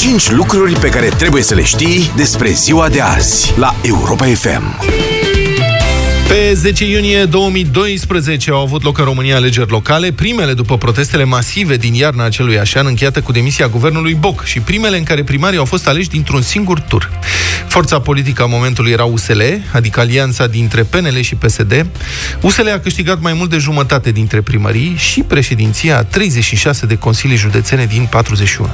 5 lucruri pe care trebuie să le știi despre ziua de azi la Europa FM. Pe 10 iunie 2012 au avut loc în România alegeri locale, primele după protestele masive din iarna acelui așa, încheiată cu demisia guvernului Boc și primele în care primarii au fost aleși dintr-un singur tur. Forța politică a momentului era USL, adică alianța dintre PNL și PSD. USL a câștigat mai mult de jumătate dintre primării și președinția a 36 de consilii județene din 41.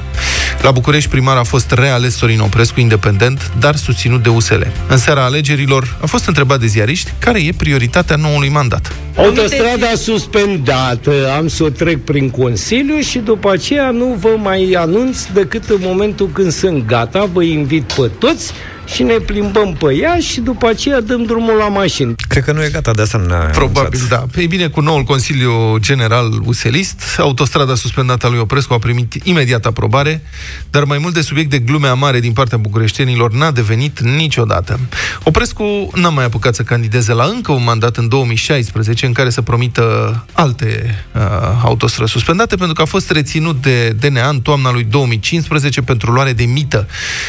La București primar a fost reales Sorin Oprescu, independent, dar susținut de USL. În seara alegerilor a fost întrebat de ziariști care e prioritatea noului mandat. Autostrada suspendată, am să o trec prin Consiliu și după aceea nu vă mai anunț decât în momentul când sunt gata, vă invit pe toți și ne plimbăm pe ea și după aceea dăm drumul la mașini. Cred că nu e gata, de asta nu Probabil, da. Ei bine, cu noul Consiliu General Uselist, autostrada suspendată a lui Oprescu a primit imediat aprobare, dar mai mult de subiect de glume amare din partea bucureștenilor n-a devenit niciodată. Oprescu n-a mai apucat să candideze la încă un mandat în 2016 în care să promită alte uh, autostrăzi suspendate pentru că a fost reținut de DNA în toamna lui 2015 pentru luare de mită.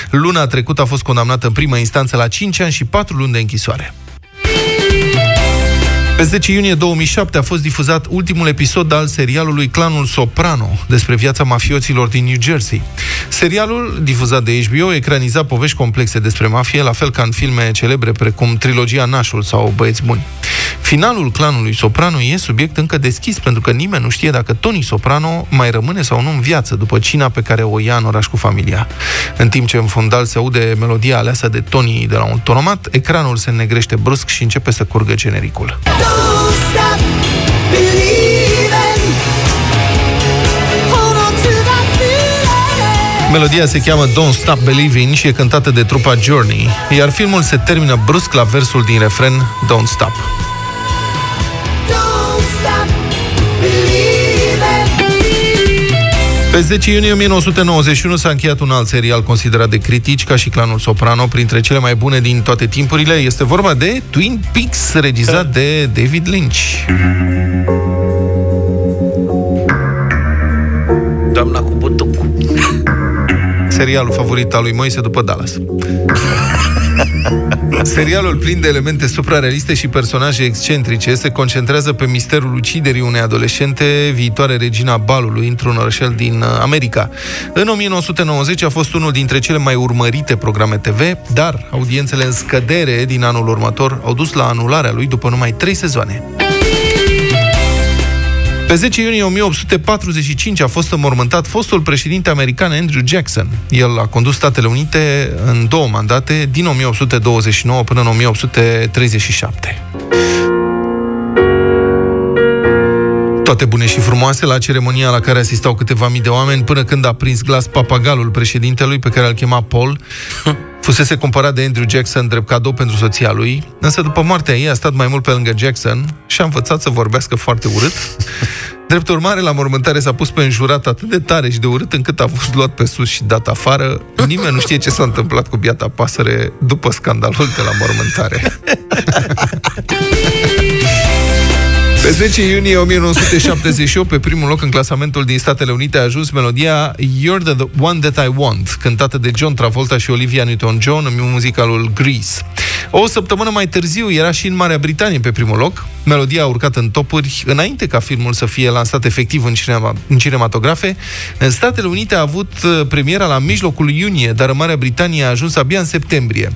Luna trecută a fost condamnată în primă instanță la 5 ani și 4 luni de închisoare. Pe 10 iunie 2007 a fost difuzat ultimul episod al serialului Clanul Soprano, despre viața mafioților din New Jersey. Serialul, difuzat de HBO, ecraniza povești complexe despre mafie, la fel ca în filme celebre precum trilogia Nașul sau Băieți Buni. Finalul clanului Soprano e subiect încă deschis, pentru că nimeni nu știe dacă Tony Soprano mai rămâne sau nu în viață după cina pe care o ia în oraș cu familia. În timp ce în fundal se aude melodia aleasă de Tony de la un tonomat, ecranul se negrește brusc și începe să curgă genericul. Melodia se cheamă Don't Stop Believing și e cântată de trupa Journey, iar filmul se termină brusc la versul din refren Don't Stop. Pe 10 iunie 1991 s-a încheiat un alt serial considerat de critici, ca și Clanul Soprano, printre cele mai bune din toate timpurile. Este vorba de Twin Peaks, regizat de David Lynch. Doamna cu butuc. Serialul favorit al lui Moise după Dallas. Serialul plin de elemente suprarealiste și personaje excentrice se concentrează pe misterul uciderii unei adolescente, viitoare regina balului, într-un orășel din uh, America. În 1990 a fost unul dintre cele mai urmărite programe TV, dar audiențele în scădere din anul următor au dus la anularea lui după numai trei sezoane. Pe 10 iunie 1845 a fost înmormântat fostul președinte american Andrew Jackson. El a condus Statele Unite în două mandate, din 1829 până în 1837. Toate bune și frumoase la ceremonia la care asistau câteva mii de oameni, până când a prins glas papagalul președintelui, pe care îl chema Paul, Fusese cumpărat de Andrew Jackson drept cadou pentru soția lui, însă după moartea ei a stat mai mult pe lângă Jackson și a învățat să vorbească foarte urât. Drept urmare, la mormântare s-a pus pe înjurat atât de tare și de urât încât a fost luat pe sus și dat afară. Nimeni nu știe ce s-a întâmplat cu biata pasăre după scandalul de la mormântare. Pe 10 iunie 1978, pe primul loc în clasamentul din Statele Unite, a ajuns melodia You're the One That I Want, cântată de John Travolta și Olivia Newton-John în muzicalul Grease. O săptămână mai târziu era și în Marea Britanie pe primul loc. Melodia a urcat în topuri înainte ca filmul să fie lansat efectiv în, cinema, în cinematografe. În Statele Unite a avut uh, premiera la mijlocul iunie, dar în Marea Britanie a ajuns abia în septembrie.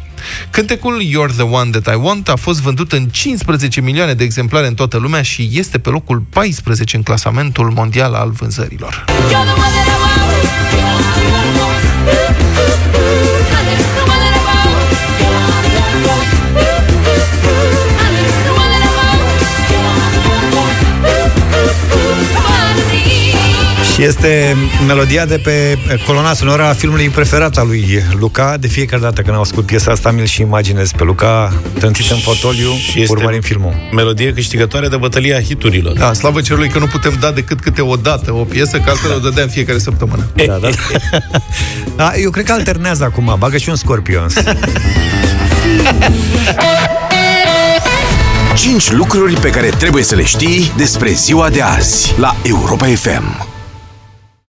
Cântecul You're the One That I Want a fost vândut în 15 milioane de exemplare în toată lumea și este pe locul 14 în clasamentul mondial al vânzărilor. Și este melodia de pe coloana sonoră a filmului preferat al lui Luca. De fiecare dată când ascult piesa asta, mi-l și imaginez pe Luca trântit în fotoliu, urmărim filmul. Melodie câștigătoare de bătălia hiturilor. Da, slavă cerului că nu putem da decât câte o dată o piesă, că altfel o dădeam fiecare săptămână. Da, da. da, eu cred că alternează acum, bagă și un Scorpions. 5 lucruri pe care trebuie să le știi despre ziua de azi la Europa FM.